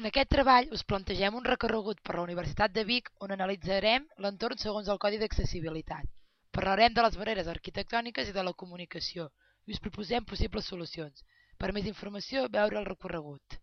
En aquest treball us plantegem un recorregut per la Universitat de Vic on analitzarem l'entorn segons el Codi d'accessibilitat. Parlarem de les barreres arquitectòniques i de la comunicació i us proposem possibles solucions. Per més informació, veure el recorregut.